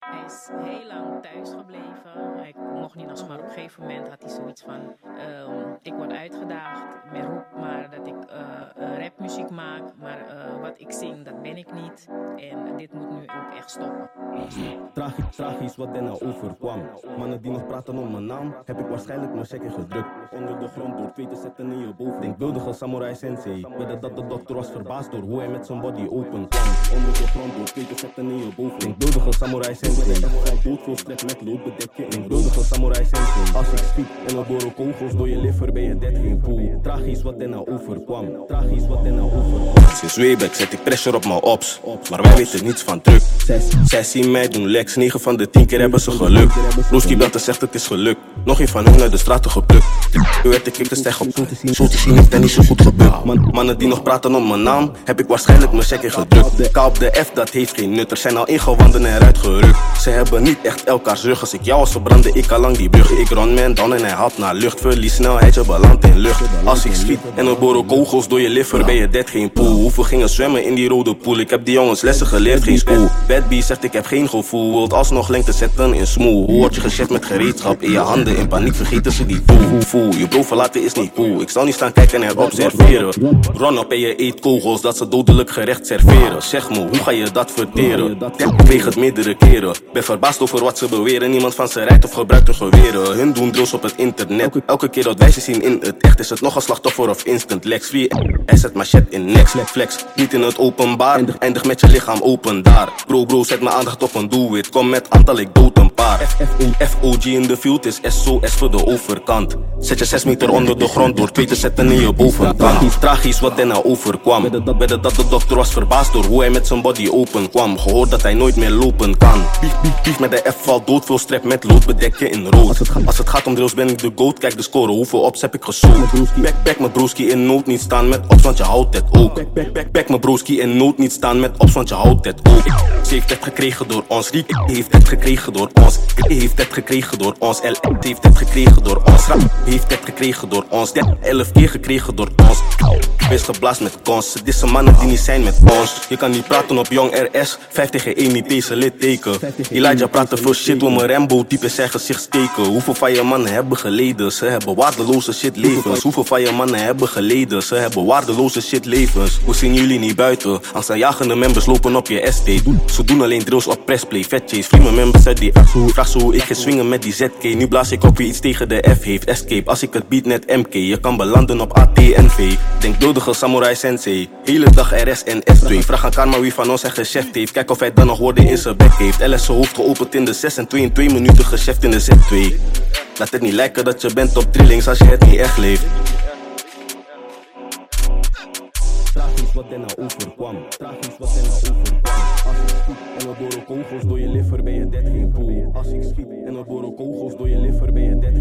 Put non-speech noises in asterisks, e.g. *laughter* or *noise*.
Hij is heel lang thuis gebleven. Hij mocht niet naar school. Op een gegeven moment had hij zoiets van: ehm, Ik word uitgedaagd. Men roept maar dat ik eh, eh, rapmuziek maak. Maar eh, wat ik zing, dat ben ik niet. En dit moet nu ook echt stoppen. Tragisch, tragisch wat er nou overkwam. Mannen die nog praten om mijn naam, heb ik waarschijnlijk mijn checken gedrukt. Onder de grond door twee te zetten in je boven. Denkbeeldige samurai sensei. Wedden dat de dokter was verbaasd door hoe hij met zijn body open kwam. Onder de grond door twee te zetten in je boven. Denkbeeldige samurai sensei. Dood veel strep met lood bedek je. Denkbeeldige samurai sensei. Als ik schiet en we boren kogels door je liver ben je dead geen pool. Tragisch wat er nou overkwam. Tragisch wat er nou overkwam. Sinds Weebeck zet ik pressure op mijn ops. Maar wij weten niets van druk. Zij zien mij doen lex, 9 van de 10 keer hebben ze geluk. Roeski belt en zegt het is gelukt. Nog een van hun uit de straten geplukt. Nu werd ik ik de steg op. Zo te zien heeft hij niet zo goed. Man, mannen die nog praten om mijn naam, heb ik waarschijnlijk mijn check in gedrukt. K op de F, dat heeft geen nut. Er zijn al ingewanden en eruit gerukt. Ze hebben niet echt elkaars rug. Als ik jou was verbrandde, ik al lang die brug. Ik run man down en hij haalt naar lucht. Verlies snelheid, je belandt in lucht. Als ik schiet en er boren kogels door je liver, ben je dead geen pool. Hoeveel gingen zwemmen in die rode pool? Ik heb die jongens lessen geleerd, geen school. Bad zegt ik heb geen gevoel. Wilt alsnog lengte zetten in smoel. Hoe word je gescheft met gereedschap in je handen? In paniek vergeten ze die voel. Voel, je bro verlaten is niet cool. Ik zal niet staan kijken en observeren. Run op en je eet kogels, dat ze dodelijk gerecht serveren. Zeg me, hoe ga je dat verteren? Weeg het meerdere keren. Ben verbaasd over wat ze beweren. Niemand van ze rijdt of gebruikt hun geweren. Hun doen drills op het internet. Elke keer dat wij ze zien in het echt, is het nog een slachtoffer of instant lex. Free, hij zet machette in next flex. Niet in het openbaar, eindig met je lichaam open daar. Bro, bro, zet mijn aandacht op een doelwit. Kom met aantal, ik dood een paar. FOG in de field is SOS voor de overkant. Zet je 6 meter onder de grond door twee te zetten in je bovenkant. Tragisch wat nou overkwam. Wedden dat de dokter was verbaasd door hoe hij met zijn body open kwam. Gehoord dat hij nooit meer lopen kan. Bief met de F valt dood, veel strep met lood bedekken in rood. Als het gaat om drills ben ik de goat, kijk de score, hoeveel ops heb ik gezocht. Back, back mijn broski in nood niet staan met ops, want je houdt het ook. Back, back, back, back mijn broski in nood niet staan met ops, want je houdt het ook. Ze heeft het gekregen door ons, Riek heeft het gekregen door ons. Heeft het gekregen door ons, L heeft het gekregen door ons. Rap heeft het gekregen door ons, 11 keer gekregen door ons. Wees geblaast met kons, dit zijn mannen die niet zijn met ons. Je kan niet praten op jong RS, 5 tegen 1 niet deze litteken. Elijah praat te veel shit om een Rambo type in zijn gezicht steken. Hoeveel van je mannen hebben geleden? Ze hebben waardeloze shit levens. Hoeveel van je mannen hebben geleden? Ze hebben waardeloze shit levens. Hoe zien jullie niet buiten? Als zijn jagende members lopen op je ST. Ze doen alleen drills op pressplay, vet chase. Vrienden members uit die F. Vraag ze hoe ik ga swingen met die ZK. Nu blaas ik op wie iets tegen de F heeft. Escape, als ik het beat net MK. Je kan belanden op ATNV. Samurai sensei. Hele dag RS en F2. *laughs* Vraag aan Karma wie van ons zijn gecheft heeft. Kijk of hij dan nog woorden in zijn bek heeft. LS zijn hoofd geopend in de 6 en 2 in 2 minuten gecheft in de Z2. Laat het niet lijken dat je bent op trillings als je het niet echt leeft. Tragisch wat er nou overkwam. Tragisch wat er nou overkwam. Als ik schiet en we boren kogels door je liver ben je dead geen pool. Als ik schiet en we boren kogels door je liver ben je dead.